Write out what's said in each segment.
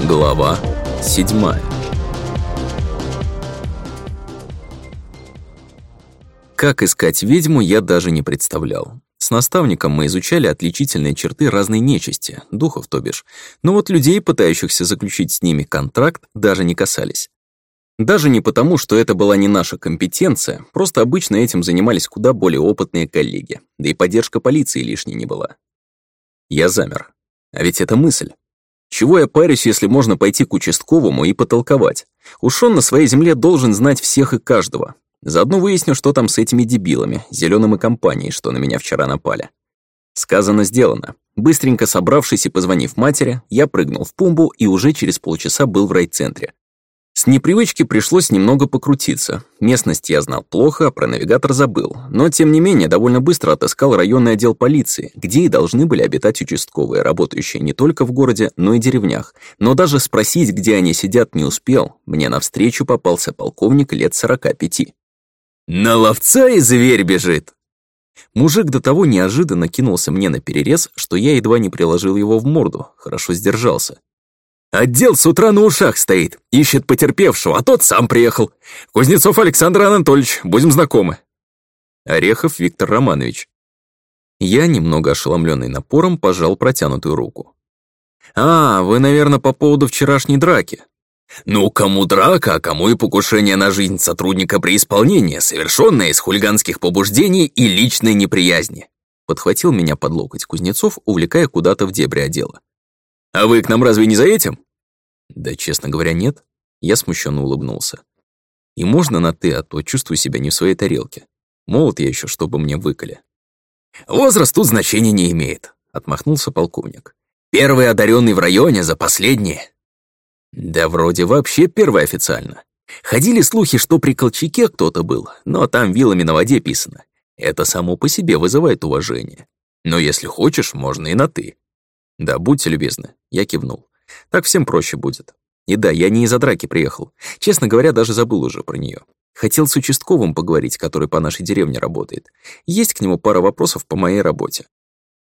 Глава 7 Как искать ведьму, я даже не представлял. С наставником мы изучали отличительные черты разной нечисти, духов то бишь, но вот людей, пытающихся заключить с ними контракт, даже не касались. Даже не потому, что это была не наша компетенция, просто обычно этим занимались куда более опытные коллеги, да и поддержка полиции лишней не была. Я замер. А ведь это мысль. Чего я парюсь, если можно пойти к участковому и потолковать? Уж он на своей земле должен знать всех и каждого. Заодно выясню, что там с этими дебилами, зеленым и компанией, что на меня вчера напали. Сказано, сделано. Быстренько собравшись и позвонив матери, я прыгнул в пумбу и уже через полчаса был в райцентре, с непривычки пришлось немного покрутиться. Местность я знал плохо, про навигатор забыл, но тем не менее довольно быстро отыскал районный отдел полиции, где и должны были обитать участковые, работающие не только в городе, но и деревнях. Но даже спросить, где они сидят, не успел. Мне навстречу попался полковник лет 45. «На ловца и зверь бежит!» Мужик до того неожиданно кинулся мне на перерез, что я едва не приложил его в морду, хорошо сдержался. Отдел с утра на ушах стоит, ищет потерпевшего, а тот сам приехал. Кузнецов Александр Анатольевич, будем знакомы. Орехов Виктор Романович. Я, немного ошеломленный напором, пожал протянутую руку. «А, вы, наверное, по поводу вчерашней драки». «Ну, кому драка, а кому и покушение на жизнь сотрудника при исполнении, совершенное из хулиганских побуждений и личной неприязни», подхватил меня под локоть Кузнецов, увлекая куда-то в дебри отдела. А вы к нам разве не за этим?» «Да, честно говоря, нет». Я смущенно улыбнулся. «И можно на «ты», а то чувствую себя не в своей тарелке. Молод я еще, чтобы мне выкали». «Возраст тут значения не имеет», — отмахнулся полковник. «Первый одаренный в районе за последние». «Да вроде вообще первый официально. Ходили слухи, что при Колчаке кто-то был, но там вилами на воде писано. Это само по себе вызывает уважение. Но если хочешь, можно и на «ты». Да, будьте любезны, я кивнул. Так всем проще будет. И да, я не из-за драки приехал. Честно говоря, даже забыл уже про нее. Хотел с участковым поговорить, который по нашей деревне работает. Есть к нему пара вопросов по моей работе.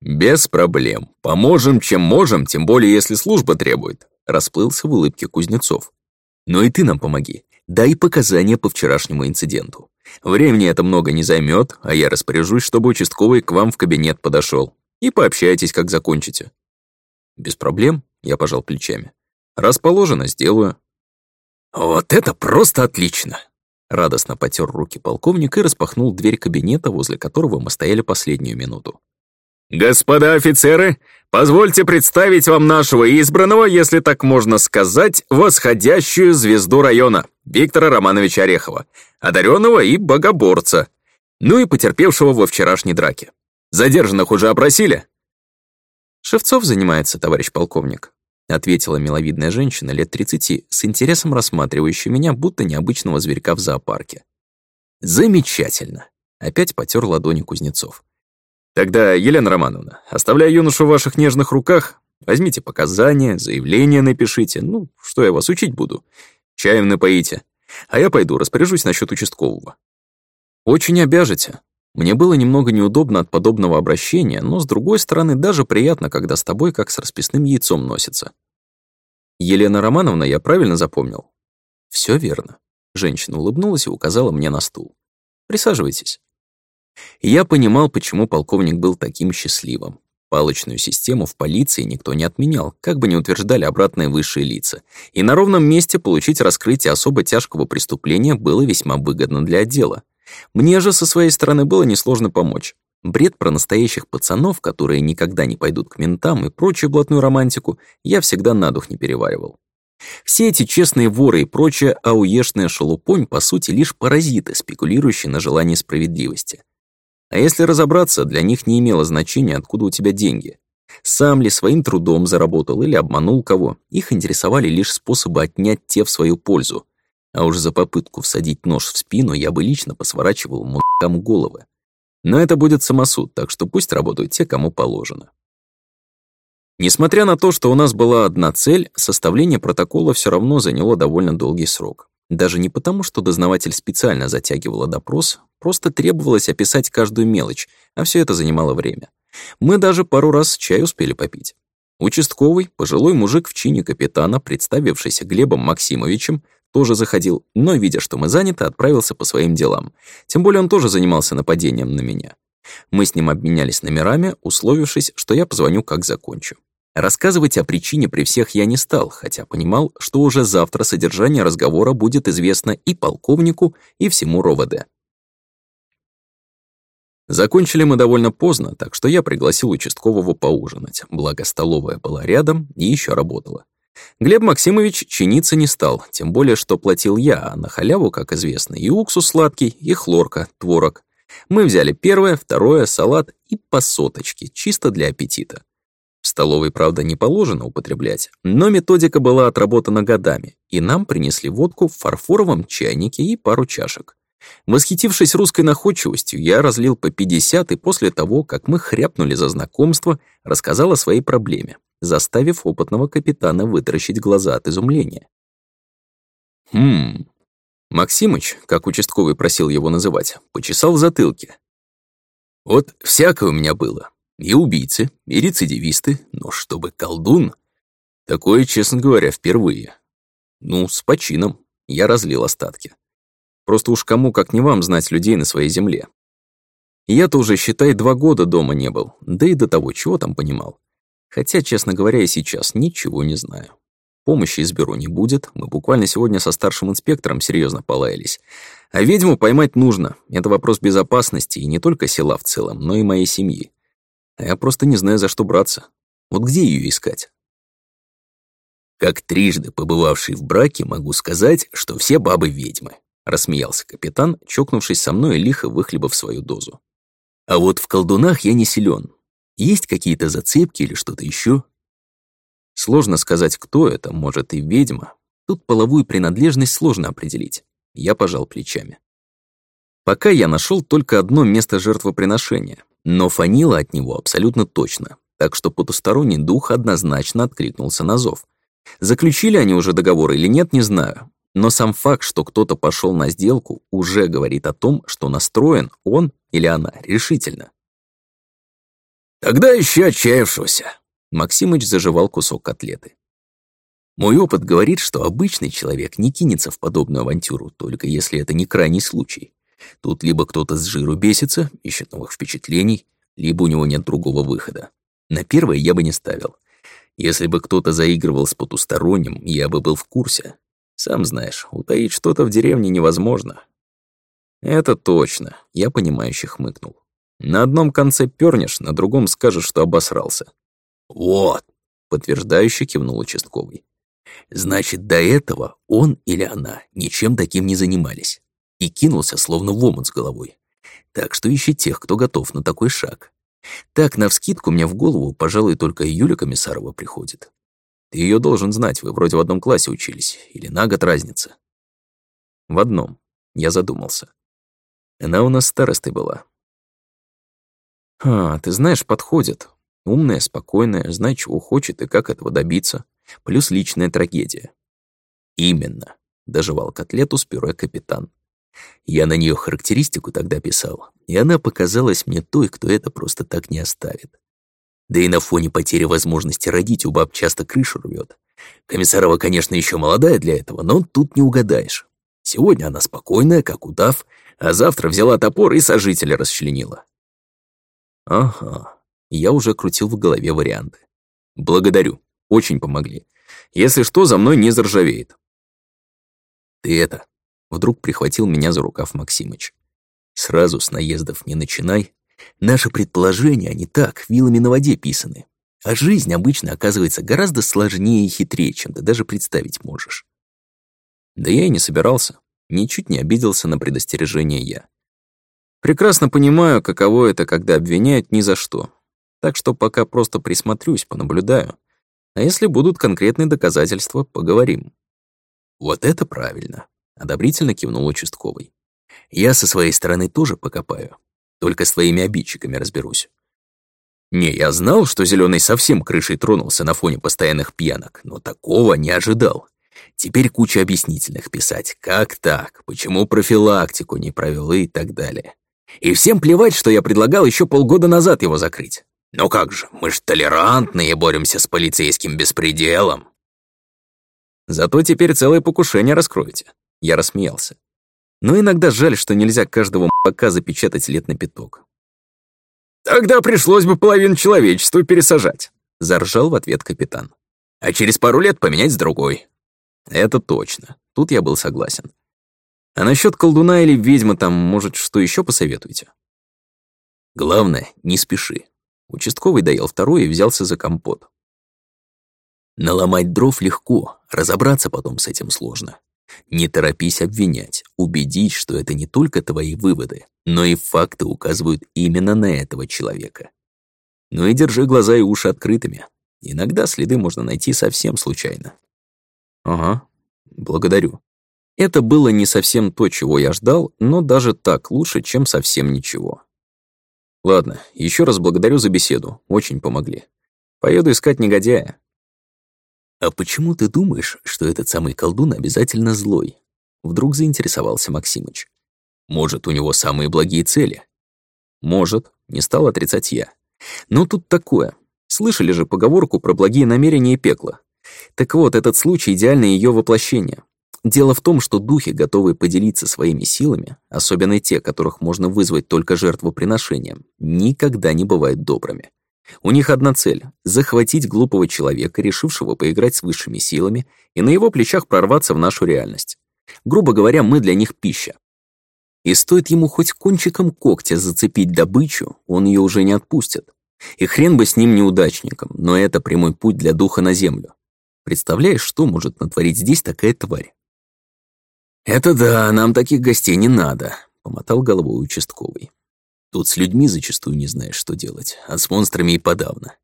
«Без проблем. Поможем, чем можем, тем более, если служба требует», расплылся в улыбке Кузнецов. «Но и ты нам помоги. Дай показания по вчерашнему инциденту. Времени это много не займет, а я распоряжусь, чтобы участковый к вам в кабинет подошел. И пообщайтесь, как закончите. Без проблем, я пожал плечами. Расположено сделаю. Вот это просто отлично! Радостно потер руки полковник и распахнул дверь кабинета, возле которого мы стояли последнюю минуту. «Господа офицеры, позвольте представить вам нашего избранного, если так можно сказать, восходящую звезду района, Виктора Романовича Орехова, одаренного и богоборца, ну и потерпевшего во вчерашней драке. Задержанных уже опросили?» «Шевцов занимается, товарищ полковник», — ответила миловидная женщина лет 30, с интересом рассматривающая меня, будто необычного зверька в зоопарке. «Замечательно!» — опять потер ладони Кузнецов. «Тогда, Елена Романовна, оставляя юношу в ваших нежных руках, возьмите показания, заявление напишите, ну, что я вас учить буду, чаем напоите, а я пойду распоряжусь насчет участкового». «Очень обяжете», мне было немного неудобно от подобного обращения, но, с другой стороны, даже приятно, когда с тобой как с расписным яйцом носится. «Елена Романовна, я правильно запомнил?» Все верно». Женщина улыбнулась и указала мне на стул. «Присаживайтесь». Я понимал, почему полковник был таким счастливым. Палочную систему в полиции никто не отменял, как бы не утверждали обратные высшие лица. И на ровном месте получить раскрытие особо тяжкого преступления было весьма выгодно для отдела. Мне же со своей стороны было несложно помочь. Бред про настоящих пацанов, которые никогда не пойдут к ментам и прочую блатную романтику, я всегда на дух не переваривал. Все эти честные воры и прочая ауешная шалупонь по сути, лишь паразиты, спекулирующие на желании справедливости. А если разобраться, для них не имело значения, откуда у тебя деньги. Сам ли своим трудом заработал или обманул кого, их интересовали лишь способы отнять те в свою пользу, а уж за попытку всадить нож в спину я бы лично посворачивал мудакам головы. Но это будет самосуд, так что пусть работают те, кому положено. Несмотря на то, что у нас была одна цель, составление протокола все равно заняло довольно долгий срок. Даже не потому, что дознаватель специально затягивала допрос, просто требовалось описать каждую мелочь, а все это занимало время. Мы даже пару раз чай успели попить. Участковый, пожилой мужик в чине капитана, представившийся Глебом Максимовичем, тоже заходил, но, видя, что мы заняты, отправился по своим делам. Тем более он тоже занимался нападением на меня. Мы с ним обменялись номерами, условившись, что я позвоню, как закончу. Рассказывать о причине при всех я не стал, хотя понимал, что уже завтра содержание разговора будет известно и полковнику, и всему РОВД. Закончили мы довольно поздно, так что я пригласил участкового поужинать, благо столовая была рядом и еще работала. Глеб Максимович чиниться не стал, тем более, что платил я, а на халяву, как известно, и уксус сладкий, и хлорка, творог. Мы взяли первое, второе, салат и по соточке, чисто для аппетита. В столовой, правда, не положено употреблять, но методика была отработана годами, и нам принесли водку в фарфоровом чайнике и пару чашек. Восхитившись русской находчивостью, я разлил по 50, и после того, как мы хряпнули за знакомство, рассказал о своей проблеме заставив опытного капитана вытаращить глаза от изумления. «Хм...» Максимыч, как участковый просил его называть, почесал затылки. «Вот всякое у меня было. И убийцы, и рецидивисты, но чтобы колдун...» Такое, честно говоря, впервые. Ну, с почином. Я разлил остатки. Просто уж кому, как не вам, знать людей на своей земле. Я-то уже, считай, два года дома не был, да и до того, чего там понимал. Хотя, честно говоря, и сейчас ничего не знаю. Помощи из бюро не будет, мы буквально сегодня со старшим инспектором серьезно полаялись. А ведьму поймать нужно. Это вопрос безопасности и не только села в целом, но и моей семьи. А я просто не знаю, за что браться. Вот где ее искать? Как трижды побывавший в браке, могу сказать, что все бабы ведьмы, рассмеялся капитан, чокнувшись со мной и лихо выхлебав свою дозу. А вот в колдунах я не силен, есть какие-то зацепки или что-то еще? Сложно сказать, кто это, может, и ведьма. Тут половую принадлежность сложно определить. Я пожал плечами. Пока я нашел только одно место жертвоприношения, но фанила от него абсолютно точно, так что потусторонний дух однозначно откликнулся на зов. Заключили они уже договор или нет, не знаю, но сам факт, что кто-то пошел на сделку, уже говорит о том, что настроен он или она решительно. Тогда еще отчаявшегося. Максимыч заживал кусок котлеты. Мой опыт говорит, что обычный человек не кинется в подобную авантюру, только если это не крайний случай. Тут либо кто-то с жиру бесится, ищет новых впечатлений, либо у него нет другого выхода. На первое я бы не ставил. Если бы кто-то заигрывал с потусторонним, я бы был в курсе. Сам знаешь, утаить что-то в деревне невозможно. Это точно, я понимающе хмыкнул. На одном конце пёрнешь, на другом скажешь, что обосрался. «Вот», — подтверждающе кивнул участковый. «Значит, до этого он или она ничем таким не занимались. И кинулся, словно в омут с головой. Так что ищи тех, кто готов на такой шаг. Так, навскидку, мне в голову, пожалуй, только Юля Комиссарова приходит. Ты ее должен знать, вы вроде в одном классе учились, или на год разница». «В одном», — я задумался. «Она у нас старостой была, а, ты знаешь, подходит. Умная, спокойная, знает, чего хочет и как этого добиться. Плюс личная трагедия. Именно. Доживал котлету с пюре капитан. Я на нее характеристику тогда писал, и она показалась мне той, кто это просто так не оставит. Да и на фоне потери возможности родить у баб часто крышу рвет. Комиссарова, конечно, еще молодая для этого, но тут не угадаешь. Сегодня она спокойная, как удав, а завтра взяла топор и сожителя расчленила. Ага. Я уже крутил в голове варианты. Благодарю. Очень помогли. Если что, за мной не заржавеет. Ты это... Вдруг прихватил меня за рукав Максимыч. Сразу с наездов не начинай. Наши предположения, они так, вилами на воде писаны. А жизнь обычно оказывается гораздо сложнее и хитрее, чем ты даже представить можешь. Да я и не собирался. Ничуть не обиделся на предостережение я. Прекрасно понимаю, каково это, когда обвиняют ни за что. Так что пока просто присмотрюсь, понаблюдаю. А если будут конкретные доказательства, поговорим. Вот это правильно, одобрительно кивнул участковый. Я со своей стороны тоже покопаю, только с твоими обидчиками разберусь. Не, я знал, что зеленый совсем крышей тронулся на фоне постоянных пьянок, но такого не ожидал. Теперь куча объяснительных писать. Как так? Почему профилактику не провел и так далее. И всем плевать, что я предлагал еще полгода назад его закрыть. Но как же, мы ж толерантные боремся с полицейским беспределом. Зато теперь целое покушение раскроете. Я рассмеялся. Но иногда жаль, что нельзя каждого пока запечатать лет на пяток. Тогда пришлось бы половину человечества пересажать, заржал в ответ капитан. А через пару лет поменять с другой. Это точно. Тут я был согласен. А насчет колдуна или ведьмы там, может, что еще посоветуете? Главное, не спеши. Участковый доел второй и взялся за компот. Наломать дров легко, разобраться потом с этим сложно. Не торопись обвинять, убедить, что это не только твои выводы, но и факты указывают именно на этого человека. Ну и держи глаза и уши открытыми. Иногда следы можно найти совсем случайно. Ага, благодарю. Это было не совсем то, чего я ждал, но даже так лучше, чем совсем ничего. Ладно, еще раз благодарю за беседу, очень помогли. Поеду искать негодяя. А почему ты думаешь, что этот самый колдун обязательно злой? Вдруг заинтересовался Максимыч. Может, у него самые благие цели? Может, не стал отрицать я. Но тут такое. Слышали же поговорку про благие намерения и пекло. Так вот, этот случай — идеальное ее воплощение. Дело в том, что духи, готовые поделиться своими силами, особенно те, которых можно вызвать только жертвоприношением, никогда не бывают добрыми. У них одна цель — захватить глупого человека, решившего поиграть с высшими силами, и на его плечах прорваться в нашу реальность. Грубо говоря, мы для них пища. И стоит ему хоть кончиком когтя зацепить добычу, он ее уже не отпустит. И хрен бы с ним неудачником, но это прямой путь для духа на землю. Представляешь, что может натворить здесь такая тварь? «Это да, нам таких гостей не надо», — помотал головой участковый. «Тут с людьми зачастую не знаешь, что делать, а с монстрами и подавно.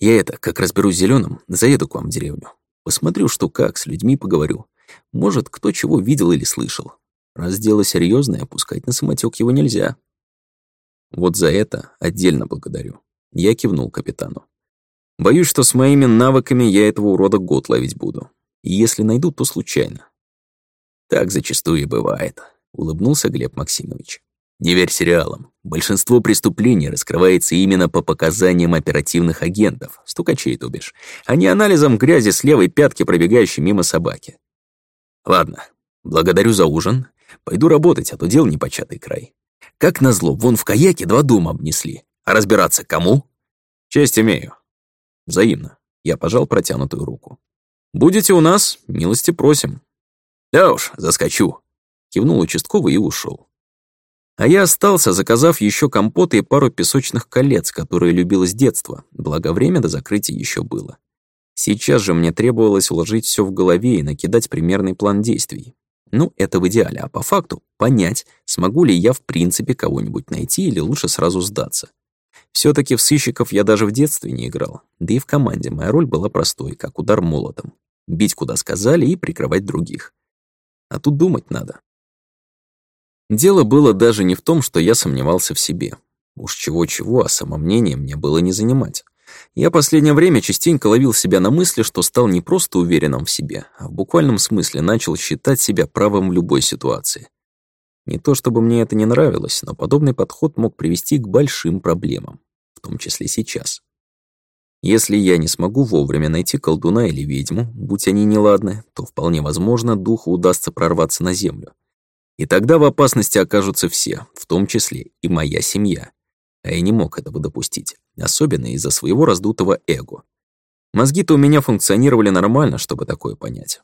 Я это, как разберусь зеленым, заеду к вам в деревню. Посмотрю, что как, с людьми поговорю. Может, кто чего видел или слышал. Раз дело серьезное, опускать на самотек его нельзя. Вот за это отдельно благодарю. Я кивнул капитану. Боюсь, что с моими навыками я этого урода год ловить буду. И если найду, то случайно. Так зачастую и бывает, улыбнулся Глеб Максимович. Не верь сериалам. Большинство преступлений раскрывается именно по показаниям оперативных агентов, стукачей, то а не анализом грязи с левой пятки, пробегающей мимо собаки. Ладно, благодарю за ужин. Пойду работать, а то дел непочатый край. Как назло, вон в каяке два дома обнесли. А разбираться кому? Честь имею. Взаимно. Я пожал протянутую руку. Будете у нас, милости просим. «Да уж, заскочу», — кивнул участковый и ушел. А я остался, заказав еще компоты и пару песочных колец, которые любил с детства, благо время до закрытия еще было. Сейчас же мне требовалось уложить все в голове и накидать примерный план действий. Ну, это в идеале, а по факту — понять, смогу ли я в принципе кого-нибудь найти или лучше сразу сдаться. все таки в сыщиков я даже в детстве не играл, да и в команде моя роль была простой, как удар молотом. Бить, куда сказали, и прикрывать других а тут думать надо. Дело было даже не в том, что я сомневался в себе. Уж чего-чего, а самомнение мне было не занимать. Я последнее время частенько ловил себя на мысли, что стал не просто уверенным в себе, а в буквальном смысле начал считать себя правым в любой ситуации. Не то чтобы мне это не нравилось, но подобный подход мог привести к большим проблемам, в том числе сейчас. Если я не смогу вовремя найти колдуна или ведьму, будь они неладны, то вполне возможно, духу удастся прорваться на землю. И тогда в опасности окажутся все, в том числе и моя семья. А я не мог этого допустить, особенно из-за своего раздутого эго. Мозги-то у меня функционировали нормально, чтобы такое понять.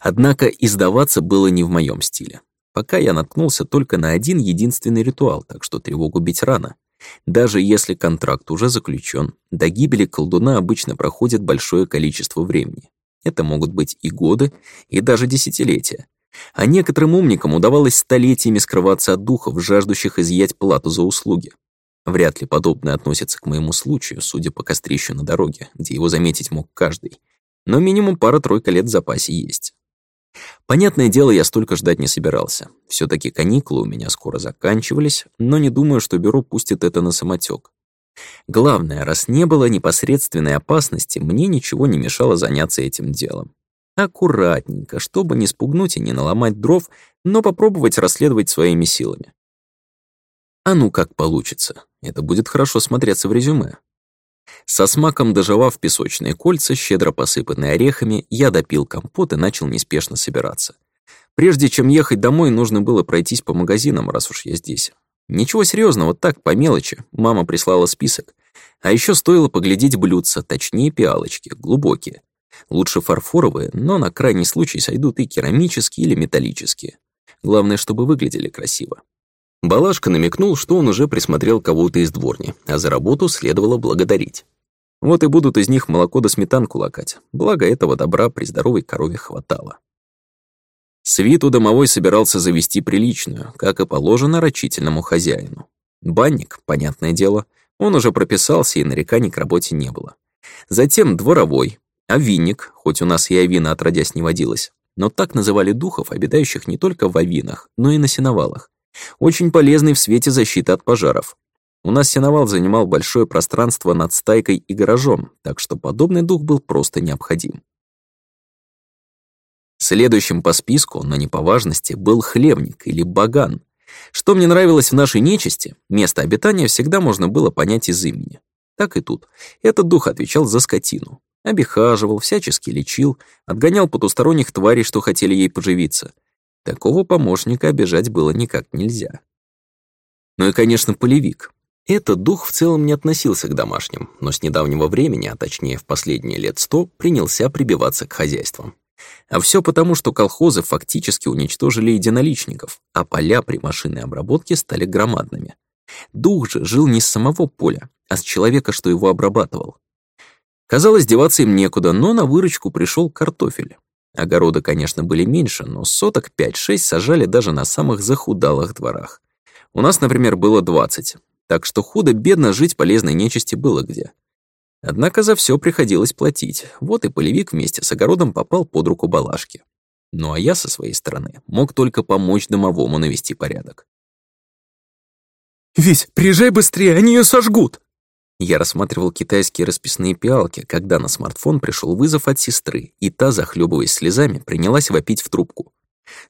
Однако издаваться было не в моем стиле. Пока я наткнулся только на один единственный ритуал, так что тревогу бить рано — даже если контракт уже заключен, до гибели колдуна обычно проходит большое количество времени. Это могут быть и годы, и даже десятилетия. А некоторым умникам удавалось столетиями скрываться от духов, жаждущих изъять плату за услуги. Вряд ли подобное относится к моему случаю, судя по кострищу на дороге, где его заметить мог каждый. Но минимум пара-тройка лет в запасе есть. Понятное дело, я столько ждать не собирался. все таки каникулы у меня скоро заканчивались, но не думаю, что бюро пустит это на самотек. Главное, раз не было непосредственной опасности, мне ничего не мешало заняться этим делом. Аккуратненько, чтобы не спугнуть и не наломать дров, но попробовать расследовать своими силами. А ну как получится, это будет хорошо смотреться в резюме. Со смаком дожевав песочные кольца, щедро посыпанные орехами, я допил компот и начал неспешно собираться. Прежде чем ехать домой, нужно было пройтись по магазинам, раз уж я здесь. Ничего серьезного, так, по мелочи. Мама прислала список. А еще стоило поглядеть блюдца, точнее пиалочки, глубокие. Лучше фарфоровые, но на крайний случай сойдут и керамические или металлические. Главное, чтобы выглядели красиво. Балашка намекнул, что он уже присмотрел кого-то из дворни, а за работу следовало благодарить. Вот и будут из них молоко да сметанку лакать, благо этого добра при здоровой корове хватало. Свиту домовой собирался завести приличную, как и положено рачительному хозяину. Банник, понятное дело, он уже прописался и нареканий к работе не было. Затем дворовой, а винник, хоть у нас и овина отродясь не водилась, но так называли духов, обитающих не только в овинах, но и на сеновалах, очень полезный в свете защиты от пожаров. У нас сеновал занимал большое пространство над стайкой и гаражом, так что подобный дух был просто необходим. Следующим по списку, но не по важности, был хлебник или баган. Что мне нравилось в нашей нечисти, место обитания всегда можно было понять из имени. Так и тут. Этот дух отвечал за скотину. Обихаживал, всячески лечил, отгонял потусторонних тварей, что хотели ей поживиться. Такого помощника обижать было никак нельзя. Ну и, конечно, полевик. Этот дух в целом не относился к домашним, но с недавнего времени, а точнее в последние лет сто, принялся прибиваться к хозяйствам. А все потому, что колхозы фактически уничтожили единоличников, а поля при машинной обработке стали громадными. Дух же жил не с самого поля, а с человека, что его обрабатывал. Казалось, деваться им некуда, но на выручку пришел картофель. Огороды, конечно, были меньше, но соток 5-6 сажали даже на самых захудалых дворах. У нас, например, было 20, так что худо-бедно жить полезной нечисти было где. Однако за все приходилось платить, вот и полевик вместе с огородом попал под руку Балашки. Ну а я, со своей стороны, мог только помочь домовому навести порядок. «Весь, приезжай быстрее, они ее сожгут!» Я рассматривал китайские расписные пиалки, когда на смартфон пришел вызов от сестры, и та, захлебываясь слезами, принялась вопить в трубку.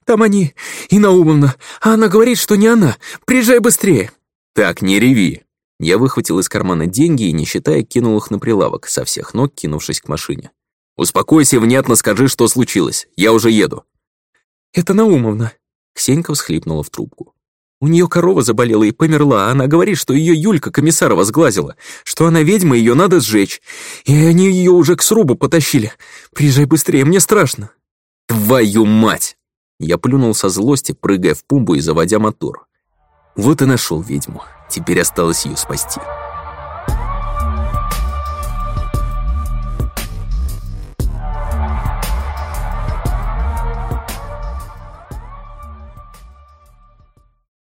«Там они, и Наумовна. а она говорит, что не она. Приезжай быстрее!» «Так, не реви!» Я выхватил из кармана деньги и, не считая, кинул их на прилавок, со всех ног кинувшись к машине. «Успокойся и внятно скажи, что случилось. Я уже еду». «Это Наумовна», — Ксенька всхлипнула в трубку. У нее корова заболела и померла, а она говорит, что ее Юлька Комиссарова сглазила, что она ведьма, ее надо сжечь. И они ее уже к срубу потащили. Приезжай быстрее, мне страшно. Твою мать! Я плюнул со злости, прыгая в пумбу и заводя мотор. Вот и нашел ведьму. Теперь осталось ее спасти.